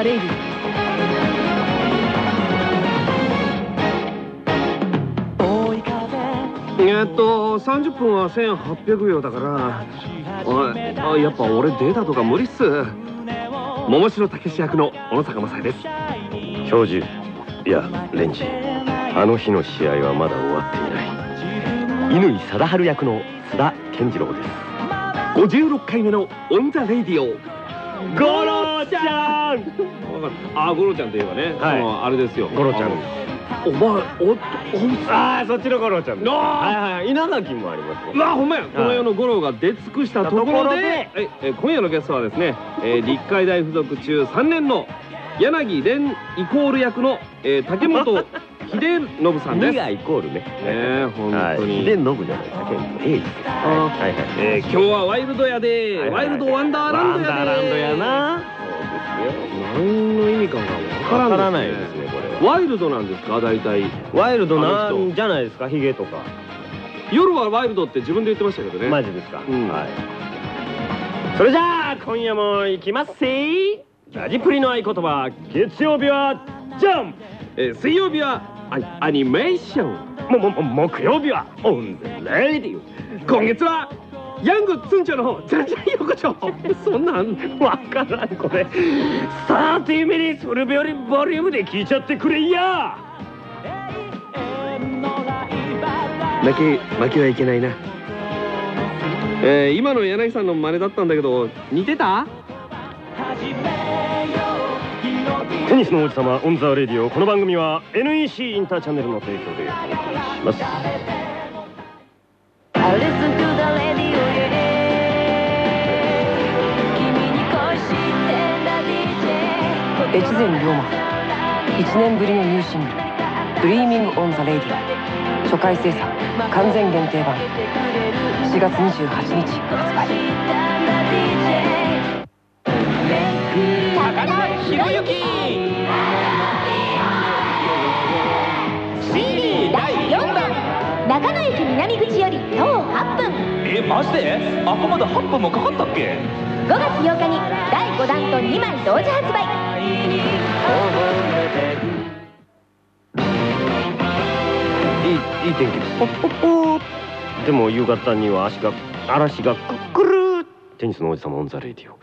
も王子様オン・ザ・レイディえっと30分は1800秒だからああやっぱ俺データとか無理っす。桃城武史役の小野坂昌也です。教授いや蓮二。あの日の試合はまだ終わっていない。乾貞治役の津田健次郎です。56回目の On the Radio。ゴロちゃんあゴロちゃんといえばね、はい。あれですよ。ゴロちゃん。お前おっおああそっちのゴロちゃんあー。はいはい稲垣もありますうわほんまや。この世の五郎が出尽くしたところでえー今夜のゲストはですね、えー、立海大附属中3年の柳蓮イコール役の、えー、竹本秀信さんです。2がイコールね。ねえ本はい。当に、秀信じゃない竹本英二。ですあはいはい。えー今日はワイルドやで、ワイルドワンダーランドやで。ワンダーランドやな何の意味かがわからないですねこれは。ワイルドなんですか？大体。ワイルドあなんじゃないですか？ヒゲとか。夜はワイルドって自分で言ってましたけどね。マジですか、うん。はい。それじゃあ今夜も行きます。せラジプリの合言葉月曜日はジャン。えー水曜日はアアニメーション。ももも木曜日は On the Radio 今月はヤングツンチョのジャンジャン横丁。そんなんオわからんこれ。30ミニそれよりボリュームで聞いちゃってくれや。負け負けはいけないな。えー今の柳さんの真似だったんだけど似てた？テニスの王子様 On the Radio。この番組は NEC インターチャンネルの提供でお送りします越前龍馬。1年ぶりのニューシングル「Dreaming on the Radio」初回生産完全限定版。4月28日発売高田博之。CD 第4弾。中野駅南口より徒歩8分。えマジで？あこまで8分もかかったっけ？5月8日に第5弾と2枚同時発売いいいい天気です。ポッポッポーでも夕方には足が嵐がくっくる。テニスの王子様 On the Radio。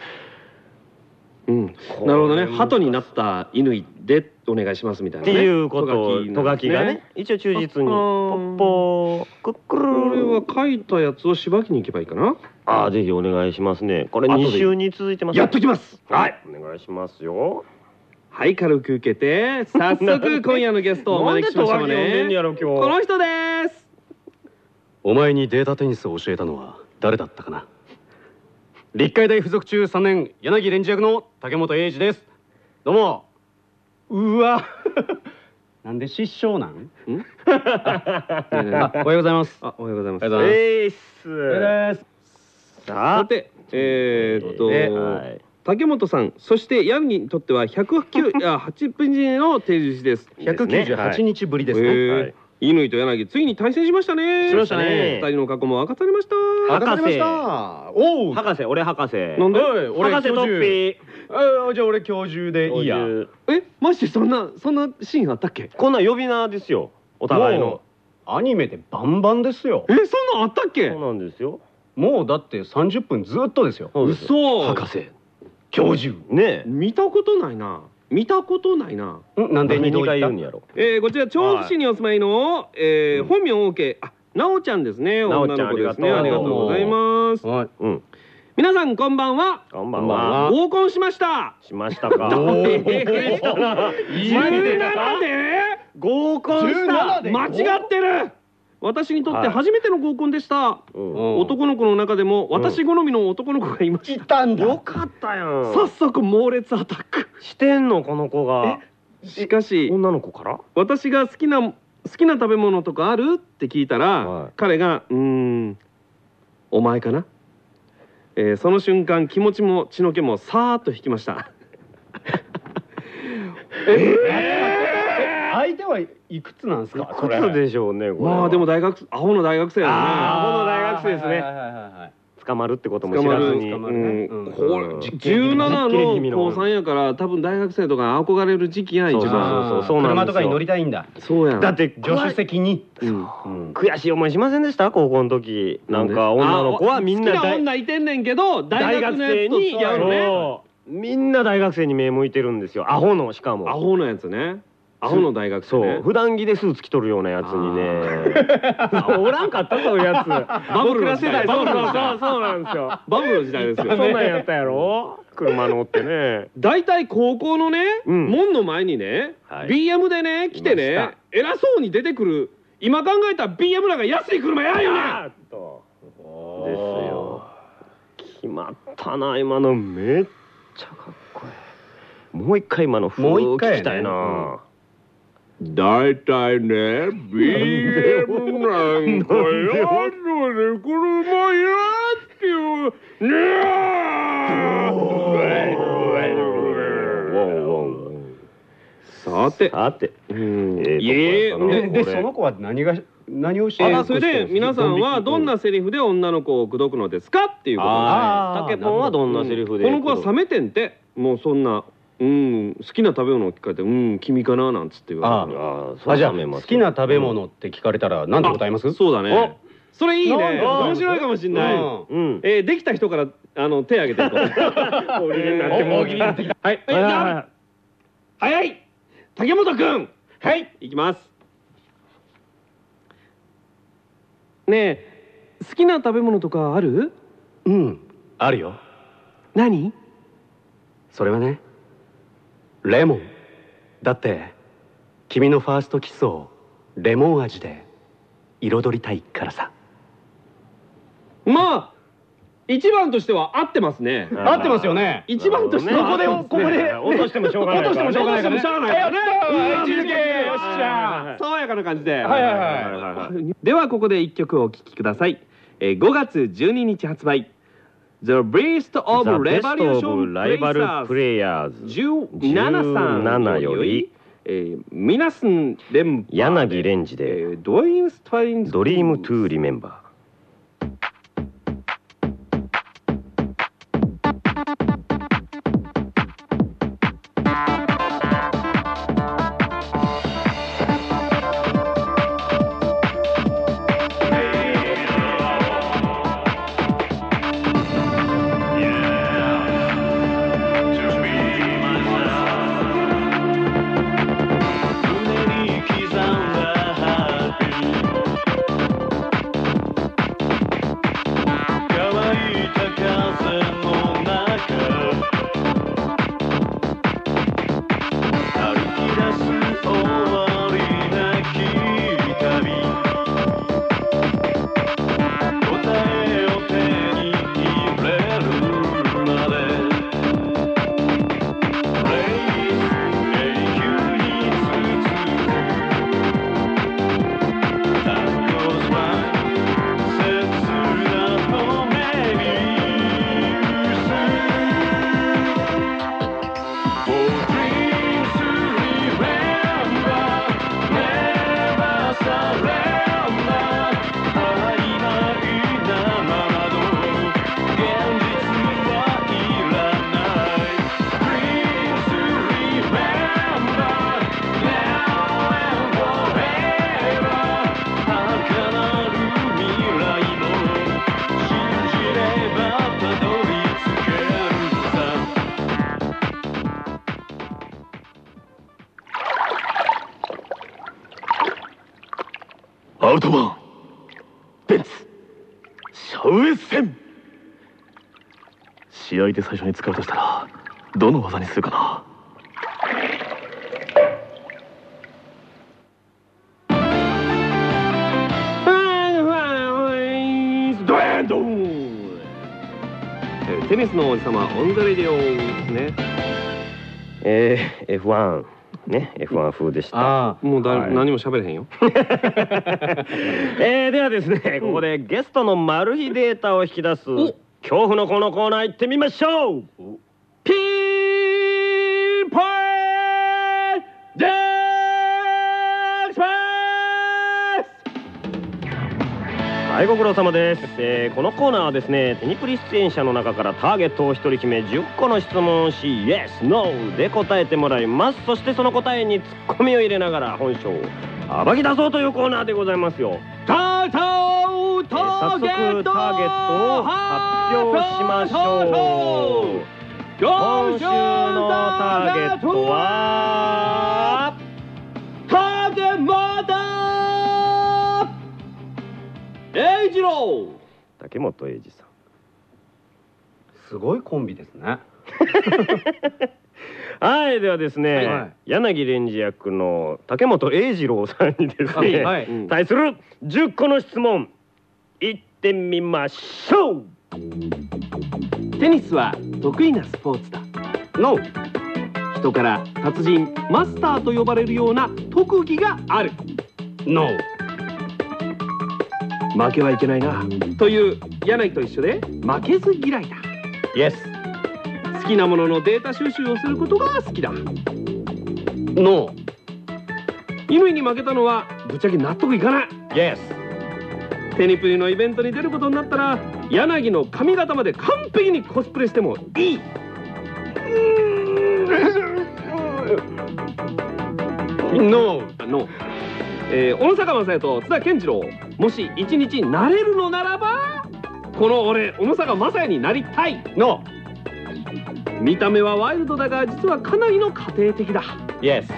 うん。なるほどね。鳩になった乾でお願いしますみたいなね。っていうことをトトガキがね。一応忠実に。ポッポーくっくこれるは書いたやつをしばきに行けばいいかなああぜひお願いしますね。これ後で2週に続いてますやっときます。はい。お願いしますよ。はい軽く受けて早速今夜のゲストを お招きしましたなんでトガキ呼んでんねこの人です。お前にデータテニスを教えたのは誰だったかな？立海大附属中3年柳レンジ役の竹本英二です。どうも。うわ。なんで失笑なん？おはようございます。あおはようございます。おはようございますえいっすですささてえーっと、えーはい。竹本さんそしてヤンにとっては109 あ8分時の定時です。198日ぶりですね、へーはい。乾と柳ついに対戦しましたね。しましたね。二人の過去も明かされました。博士。わかりましたおお博士俺博士。なんで？俺博士トッピあじゃあ俺教授でいいや。ーえマジでそんなそんなシーンあったっけ？こんなん呼び名ですよ。お互いの。アニメでバンバンですよ。えそんなんあったっけ？そうなんですよもうだって30分ずっとですよ。そうで嘘。博士。教授。ね見たことないな。見たことないな、ん？なんで？え2二度言った？回言うんやろ。えー、こちら調布市にお住まいの、えー本名 OK あなおちゃんですね。なおちゃん女の子ですね。ありがありがとうございます。はい。うん。皆さんこんばんは。こんばんは。は。合コンしました。しましたか？おー。17 17で？合コンした17で。間違ってる私にとってはい。初めての合コンでした、うん。男の子の中でも私好みの男の子がいました、たんよかったやん早速猛烈アタック。してんのこの子が。しかし女の子から？私が好きな好きな食べ物とかある？って聞いたら、はい。彼が「うーんお前かな?」えーその瞬間気持ちも血の気もさーっと引きました。相手はいくつなんですか？いくつでしょうねこまあでも大学アホの大学生やね。アホの大学生ですね。はいはいはいはい捕まるってことも知らずに。捕まるね。うん。うん。これうん。17の高3やから多分大学生とか憧れる時期やん一そう番そうそう。そうなんですよ。車とかに乗りたいんだ。そうやん。だって助手席に。悔しい思いしませんでした？高校の時。なんか女の子はみんな好きな大女いてんねんけど大学のやつと付き合うのね。そう。みんな大学生に目向いてるんですよ。アホのしかも。アホのやつねアホの大学生そう。ね普段着でスーツ着とるようなやつにね。おらんかったそういうやつ。バブルの時代。そうバブルの時代。そうそうなんですよ。バブルの時代ですよそんなんやったやろ？車乗ってね。大体高校のね、うん。門の前にね、はい。BM でね来てね偉そうに出てくる今考えたら BM なんか安い車やんよね。ですよ。決まったな今の。めっちゃかっこいい。もう一回今の風聞きたいな、大体ね BM なんかやので車やっていうねさて。さて。うんええいえとこやったなででその子は何が何をしてあそれで皆さんはどんなセリフで女の子を口説くのですか？っていうこと。で竹ポンはどんなセリフでこの子は冷めてんて。もうそんなうん好きな食べ物を聞かれてうん君かななんつって言われて。ああ。じゃあ好きな食べ物って聞かれたら何て答えます？あそうだね。それいいね。面白いかもしんない。うん。うん。えーできた人からあの手挙げていこう。はいはい早い竹本くんはいいきますねえ好きな食べ物とかあるうんあるよ何それはねレモン。だって君のファーストキスをレモン味で彩りたいからさ。まあ一番としては合ってますね。合ってますよね。一番としては合ってますね。ここで落としてもしょうがない落としてもしょうがないからね。落としてもしょうがないからね。よっしゃ爽やかな感じで。はいはいはいではここで一曲お聴きください。えー5月12日発売 The Beast of Revolution Players. レイヤーズ17さん17よりえー、ミナスン連覇柳レンジえでードリームストインドリームトゥーリメンバアで最初に使うとしたらどの技にするかな？テニスの王子様 On the Radio ですね。ーえー、F1 ね F1 風でした。あもうだ、はい。何も喋れへんよ。えー、ではですねここでゲストのマル秘データを引き出す恐怖のこのコーナー行ってみましょう。ピンポイデースはいご苦労様です、えーこのコーナーはですねテニプリ出演者の中からターゲットを一人決め10個の質問をし Yes, No で答えてもらいます。そしてその答えにツッコミを入れながら本性を暴き出そうというコーナーでございますよ。ターターえー早速ターゲットを発表しましょう今週のターゲットは竹本栄一郎竹本英二さんすごいコンビですねはいではですね、はい柳蓮司役の竹本英二郎さんにですね、はいはい対する10個の質問いってみましょう。テニスは得意なスポーツだ。NO 人から達人マスターと呼ばれるような特技がある。NO 負けはいけないな。という柳と一緒で負けず嫌いだ。Yes 好きなもののデータ収集をすることが好きだ。NO 乾に負けたのはぶっちゃけ納得いかない。Yes テニプリのイベントに出ることになったら柳の髪型まで完璧にコスプレしてもいい。NO あの、えー、小野坂正也と津田健次郎。もし一日なれるのならばこの俺小野坂正也になりたい。NO. 見た目はワイルドだが実はかなりの家庭的だ。Yes.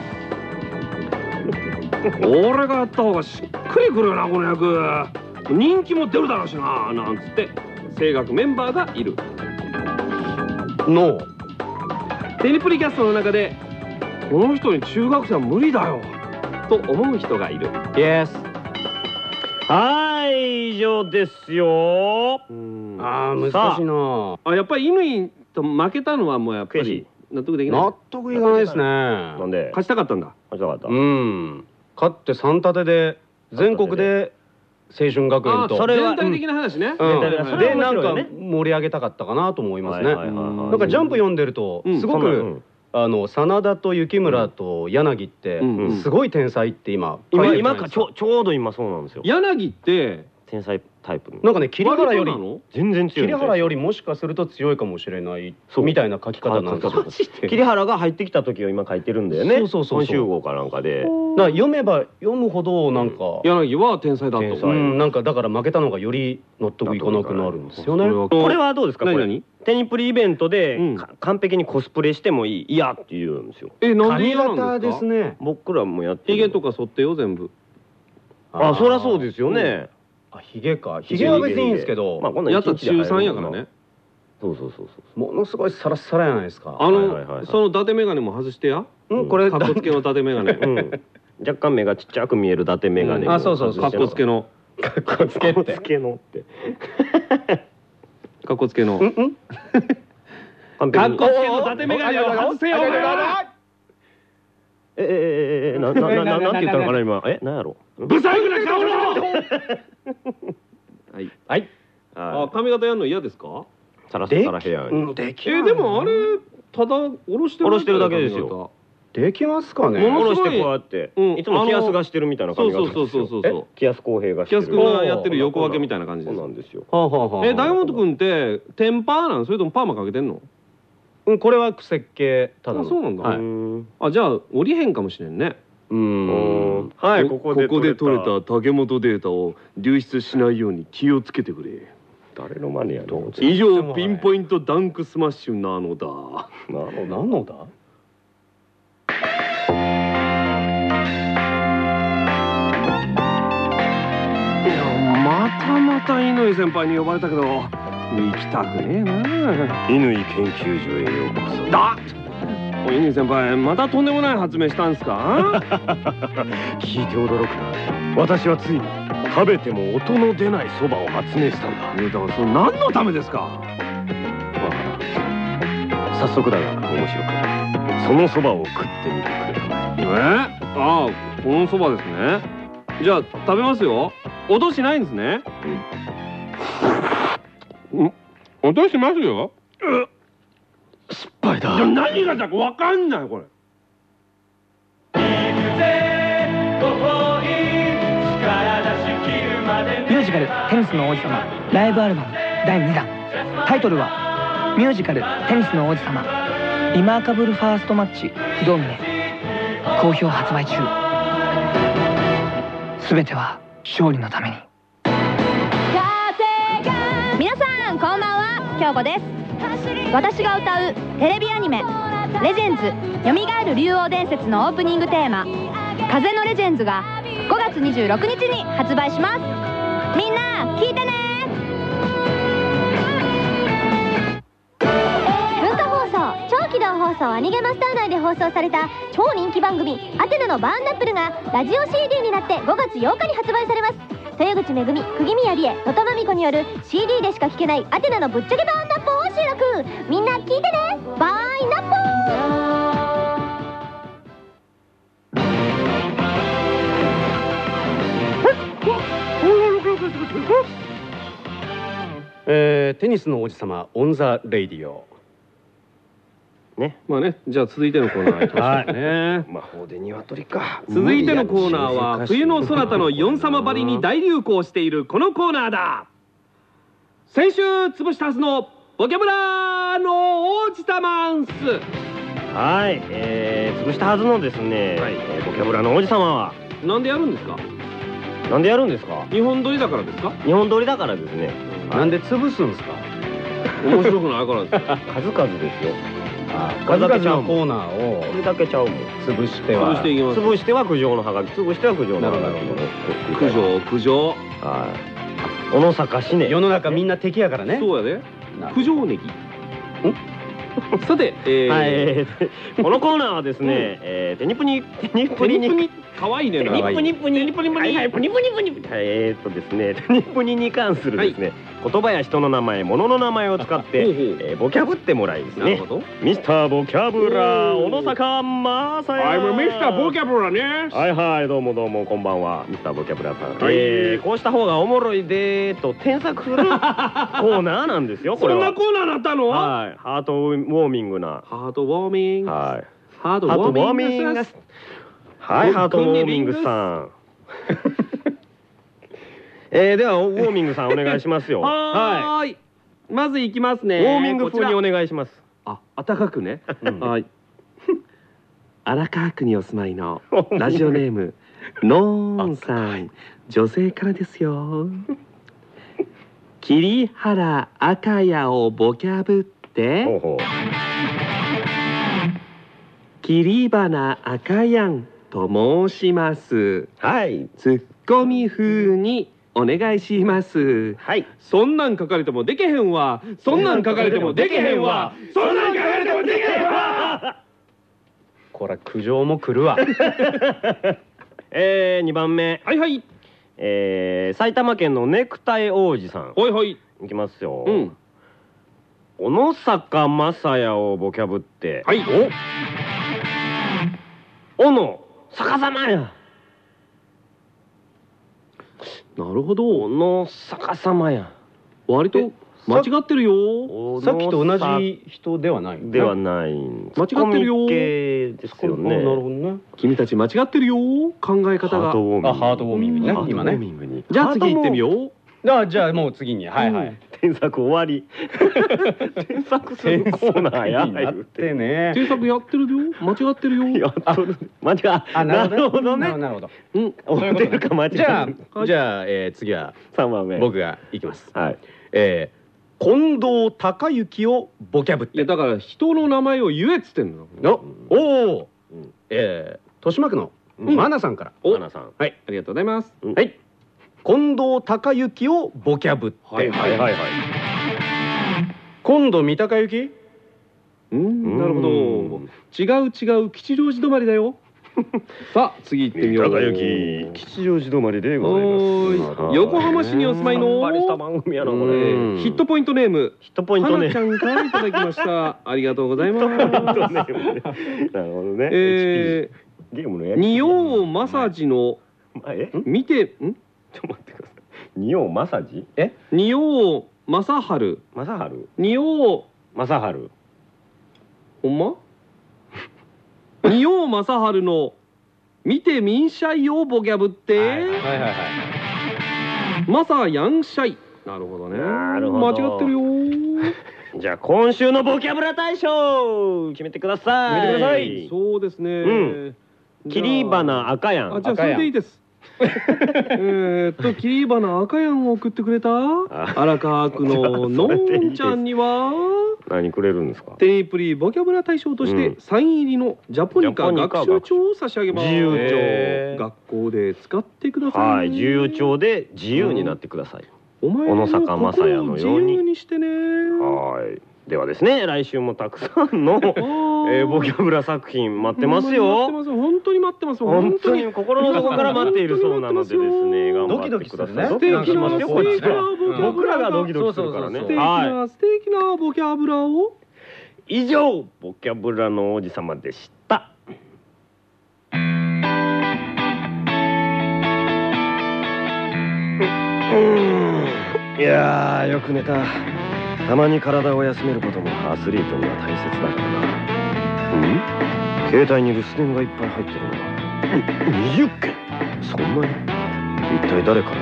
俺がやった方がしっくりくるよなこの役人気も出るだろうしななんつって。声楽メンバーがいる。NO テニプリキャストの中でこの人に中学生は無理だよ。と思う人がいる。Yes はい以上ですよ。あ。ー難しいな。あやっぱり乾と負けたのはもうやっぱり納得できない。納得いかないですね。なんで？勝ちたかったんだ。勝ちたかった、うん。勝って3立てで全国で青春学園と。それは全体的な話ね、でなんか盛り上げたかったかなと思いますね。なんかジャンプ読んでるとうん。すごくんあの真田と雪村と柳ってすごい天才って今今今かちょちょうど今そうなんですよ。柳って天才タイプの。なんかね桐原より全然強い桐原よりもしかすると強いかもしれない。そう。みたいな書き方なん で？すよ桐原が入ってきた時を今書いてるんだよね。そうそうそうそう。今週号かなんかでだか。ら読めば読むほどなんか柳は天才だとなんかだから負けたのがより納得いかなくなるんですよね。これはどうですか？これ。テニプリイベントで、完璧にコスプレしてもいいいやって言うんですよ。えなんでなん型ですすね。僕らもやってヒゲとか剃ってよ全部。あそりゃそうですよね、あヒゲか。ヒゲは別にいいんですけど、まあこんなんやつは中一日で入る3やからね。そうそうそうそう。ものすごいサラッサラじゃないですか。あの、その伊達眼鏡も外してや。うんこれ。かっこつけの伊達眼鏡。うん、若干目がちっちゃく見える伊達眼鏡。うん。あそうそうそう。かっこつけの。かっこつけってかっこつけのって。かっこつけの。うんかっこつけの伊達眼鏡を外せよ。ええええなななななんて言ったのかな今えなんやろブサイクな顔のはいはいああ髪型やるの嫌ですかサラッサラヘアうんできえでもあれただ下ろしてる下ろしてるだけですよできますかねものすごい下ろしてこうやって、うんいつも気安がしてるみたいな感じそうそうそうそうそう気安公平がしてる気安君がやってる横分けみたいな感じそうなんですよはあはあはあえ大本君ってテンパーなんそれともパーマかけてんのうんこれは設計ただのあそうなんだはいうーんあじゃあ降りへんかもしれんねううん。んはいここでここで取れたた竹本データを流出しないように気をつけてくれ。誰のマネやろ以上ピンポイントダンクスマッシュなのだ。なるほど何のだ？いやまたまた乾先輩に呼ばれたけど行きたくねえな。乾研究所へようこそ。だお乾先輩またとんでもない発明したんすか？聞いて驚くな。私はついに食べても音の出ないそばを発明したんだ。だからそれ何のためですか？早速だが面白く。そのそばを食ってみてくれえ？ああこのそばですね。じゃあ食べますよ。音しないんですね。うん。音しますよ。失敗だ。じゃあ何がだか分かんないこれ。ミュージジカル「テニスの王子様」ライブアルバム第2弾。タイトルは「ミュージカルテニスの王子様。リマーカブルファーストマッチ不動峰」好評発売中。全ては勝利のために。皆さんこんばんは。京子です私が歌うテレビアニメ「レジェンズよみがえる竜王伝説」のオープニングテーマ「風のレジェンズ」が5月26日に発売します。みんな聞いてね！文化放送超機動放送アニゲマスター内で放送された超人気番組「アテナのバーンナップル」がラジオ CD になって5月8日に発売されます。豊口めぐみ釘宮理恵野田真美子による CD でしか聴けないアテナのぶっちゃけ Burn Up を収録みんな聞いてねバーンナッえーテニスの王子様 On the Radio ね。まあねじゃあ続いてのコーナー行きましょう。ね。魔法で鶏か。続いてのコーナーは冬のそなたのヨン様ばりに大流行しているこのコーナーだ。先週潰したはずのボキャブラの王子様はい、えー、潰したはずのですね、はい。えーボキャブラの王子様は。なんでやるんですか？なんでやるんですか？日本撮りだからですか？日本撮りだからですね。なんで潰すんですか？面白くないからです。数々ですよ。数々のコーナーを。これだけちゃうもん。潰して潰は。していきます潰しては苦情のハガキ潰しては苦情のハガキなるほど。苦情苦情。はい。小野坂しね世の中みんな敵やからね。そうやでなる苦情ネギ さて、えーこのコーナーはですね、えーテニプニテニプニプニプニ可愛いねテニ可愛いプニプニプニプニはい。プニプニプニプニ。はいえーっとですねテニプニに関するですね、言葉や人の名前物の名前を使ってえーボキャブってもらいですね。ミスターボキャブラ小野坂マーサヤ I'm Mr. ボキャブラね。はいはいどうもどうもこんばんはミスターボキャブラさん、はい。えーこうした方がおもろいでーと添削する コーナーなんですよこれは。そんなコーナーなったの？はい。ハートウォーミングな。ハートウォーミング。はい。ハートウォーミングはいハートウォーミングさん。えー、ではウォーミングさんお願いしますよ。はーい。まずいきますね。ウォーミング風にお願いします。らあ暖かくね。うん。はい。荒川区にお住まいの ラジオネームノーンさん。女性からですよ。桐原赤谷をボキャブほうほう。桐花赤やんと申します。はい。ツッコミ風にお願いします。はい。そんなん書かれてもでけへんわ。そんなん書かれてもでけへんわ。そんなん書かれてもでけへんわ。こら苦情も来るわ。えー、2番目。はいはい。えー、埼玉県のネクタイ王子さん。ほいほい。いきますよ、うん小野坂正也をボキャブって。はい。お。小野逆さまや。なるほど。小野逆さまや。割と間違ってるよ。さっきと同じ人ではない。ではない間違ってるよ。ですよね。なるほどね。君たち間違ってるよ。考え方が。ハートウォーミング。あハートウォーミングね今ねウォーミングにじゃあ次行ってみようあじゃあもう次に。はいはい。添削終わり。添削するコーナーや。ってね。制作やってるよ。間違ってるよ。やっとる。間違ああなるほどなね。るほどうん。思ってるか間違じゃああじゃあえー次は。3番目。僕がいきます。はい。えー近藤孝之をボキャブって。だから人の名前を言えっつってんのおおえー豊島区のうん。マナさんから。お花さん。はい。ありがとうございます。はい近藤孝之をボキャブって。はいはいはいはい。今度三鷹行き？うんなるほど。うん違う違う吉祥寺止まりだよ。さあ次行ってみよう。吉祥寺止まりでございます。横浜市にお住まいの？ヒットポイントネーム。ヒットポイントね。花ちゃんからいただきました。ありがとうございます。なるほどね。えゲームのやー、仁王正治のえ見てん？ちょっと待ってください。仁王正治？え？仁王正治。正治？仁王。正治。ほんま？仁王正治の見てみんしゃいよボキャブって、はいはいはいマサヤンシャイなるほどね。なるほど。間違ってるよ。じゃあ今週のボキャブラ大賞決めてください。決めてください。そうですね、うん。切り花赤やん。あじゃあそれでいいですえーっと切り花赤やんを送ってくれた荒川区の のんちゃんには何くれるんですか？テニプリボキャブラ大賞としてうん。サイン入りのジャポニカ学習帳を差し上げます。自由帳えー。学校で使ってください。はい自由帳で自由になってください、お前小野坂雅也のように。自由にしてね。はいではですね来週もたくさんの、えーボキャブラ作品待ってますよ。本当に待ってます本当に心の底から待っているそうなのでですね。頑張ってください。ドキドキしますよ僕らがドキドキするからね。素敵はな素敵なボキャブラを。い以上ボキャブラの王子様でした。いやーよく寝たたまに体を休めることもアスリートには大切だからな。うん？携帯に留守電がいっぱい入ってるな20件？そんなに？一体誰からだ？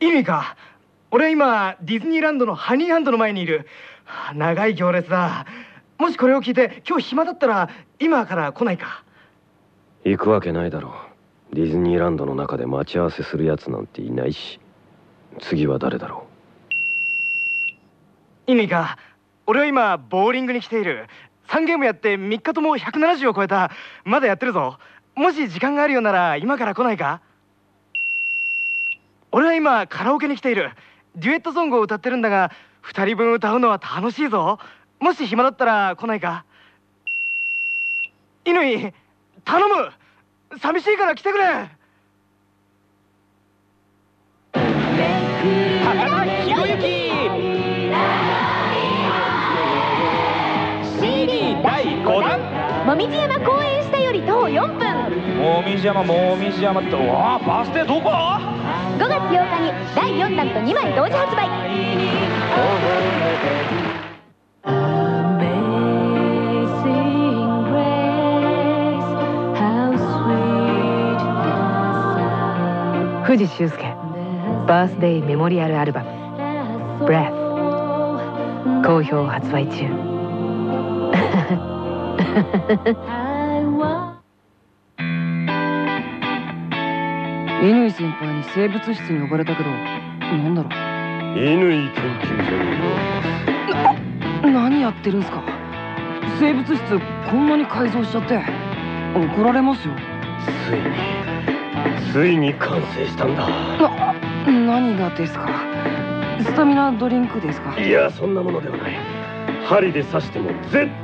意味か？俺は今ディズニーランドのハニーハンドの前にいる。はあ長い行列だ。もしこれを聞いて今日暇だったら今から来ないか？行くわけないだろう。ディズニーランドの中で待ち合わせするやつなんていないし次は誰だろ意味か俺は今ボーリングに来ている。3ゲームやって3日とも170を超えた。まだやってるぞ。もし時間があるようなら今から来ないか？俺は今カラオケに来ている。デュエットソングを歌ってるんだが2人分歌うのは楽しいぞ。もし暇だったら来ないか？乾頼む！寂しいから来てくれ！もみじ山公園下より徒歩4分もみじ山もみじ山ってわあバス停どこ5月8日に第4弾と2枚同時発売藤修介バースデーメモリアルアルバム「Breath」好評発売中 乾先輩に生物室に呼ばれたけどなんだろう。乾研究所。にう何やってるんすか。生物室こんなに改造しちゃって。怒られますよ。ついについに完成したんだ。な何がですか。スタミナドリンクですか。いやそんなものではない。針で刺しても絶対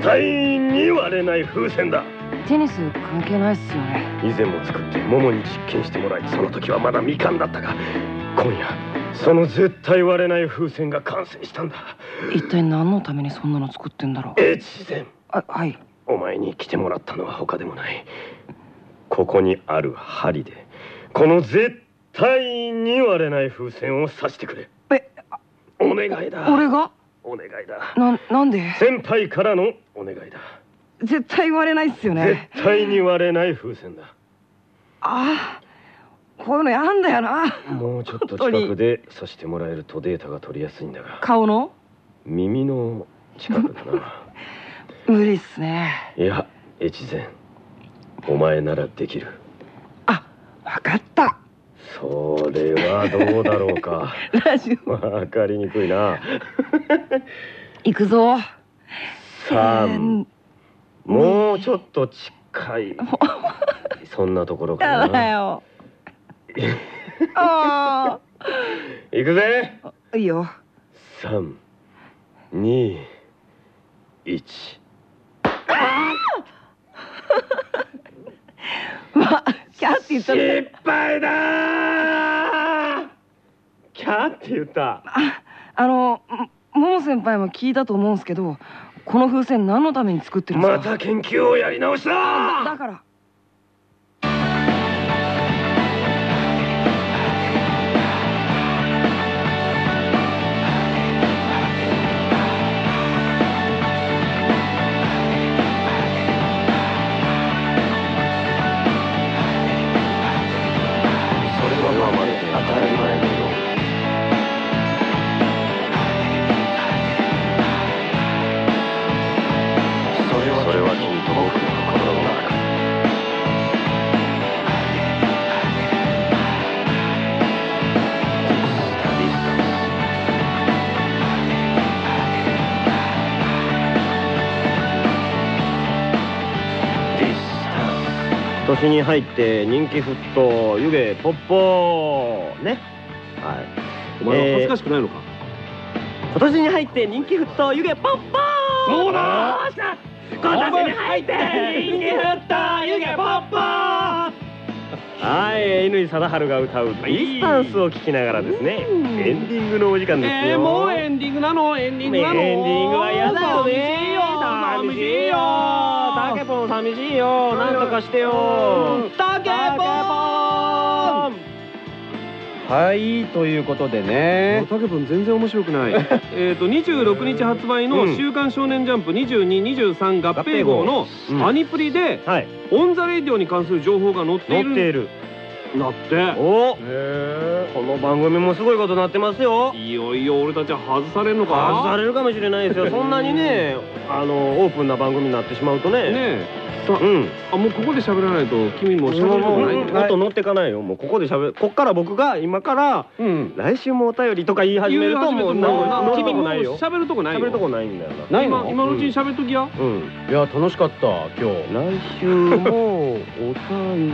に割れない風船だ。テニス関係ないっすよね。以前も作ってモモに実験してもらいその時はまだみかんだったが今夜その絶対割れない風船が完成したんだ。一体何のためにそんなの作ってんだろう。越前。あはい。お前に来てもらったのは他でもない。ここにある針でこの絶対に割れない風船を刺してくれ。えお願いだ。俺が？お願いだ。ななんで？先輩からのお願いだ。絶対割れないっすよね。絶対に割れない風船だ。ああこういうのやんだよな。もうちょっと近くで刺してもらえるとデータが取りやすいんだが。顔の？耳の近くだな。無理っすね。いや越前。お前ならできる。あ分かったそれはどうだろうか。ラジオ。わかりにくいな。行くぞ。三もうちょっと近い。そんなところかな。よ。あ行くぜ。あいいよ。三二一。まあキャーって言った失敗だー。キャーって言った。ああのもも先輩も聞いたと思うんですけどこの風船何のために作ってるんですか？また研究をやり直しだだから年に入って人気沸騰湯気ポッポーね。はい。お前は恥ずえーかしくないのか、今年に入って人気沸騰湯気ポッポー。そうだ。今年に入って人気沸騰湯気ポッポー。はい。乾貞治が歌う「ディスタンス」を聞きながらですね。エンディングのお時間ですよ。えー、もうエンディングなの？エンディングなの？エンディングは嫌だよ。ね寂しいよ寂しいよ。なんとかしてよ。タケポン。はいということでね。タケポン全然面白くない。えっと26日発売の「週刊少年ジャンプ2223合併号」のうん。アニプリではい「オン・ザ・レディオ」に関する情報が載っている乗って。お。この番組もすごいことになってますよ。いよいよ俺たちは外されるのか。外されるかもしれないですよ。そんなにねあのオープンな番組になってしまうとね。ねえさうん。あもうここで喋らないと君もう喋るとこないもっと乗ってかないよ。もうここで喋る。こっから僕が今からうん。来週もお便りとか言い始めるともう言い始めると乗る君もとこないよ。喋るとこないよ。喋るとこないんだよな。ないの？今今のうちに喋っときや。うん。いや楽しかった今日。来週もお便り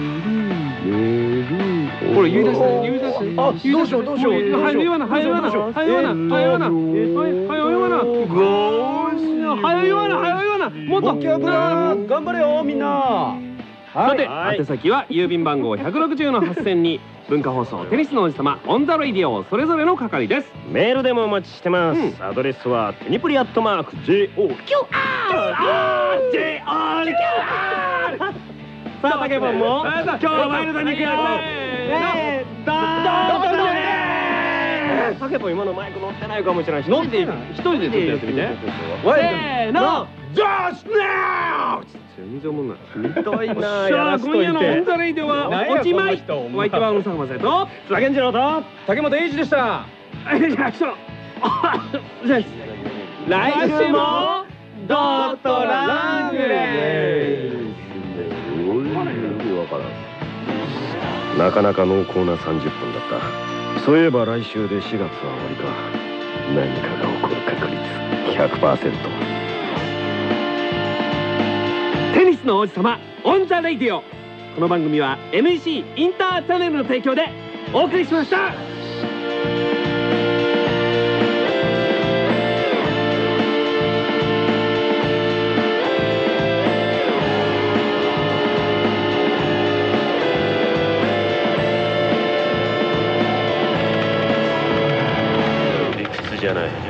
メールこれ言い出して言い出してあどうしようどうしよう。も早言わな早言わな早言わな早言わな。早言わな。早言わな早言わな。もっと。頑張れよみんな。さてはい。宛先は郵便番号160の8000に文化放送テニスの王子様 On the Radio それぞれの係です。メールでもお待ちしてます、うん。アドレスはテニプリアットマーク JOQR さあ竹本も今日はワイルドに行くよえ。ーどうぞ。ね竹本今のマイク乗ってないかもしれないし乗っている一人でちょっとやってみて。せーの。ジャスナウ全然おもんない。ひどいなさあやらしとい今夜のオンてザレイディオはおちまい。お相手は小野坂正と津田健次郎と竹本英二でした。じゃあ来週もドットラングレーなかなか濃厚な30分だった。そういえば来週で4月は終わりか。何かが起こる確率100%テニスの王子様 on the Radio。この番組は NEC インターチャネルの提供でお送りしました。じゃない。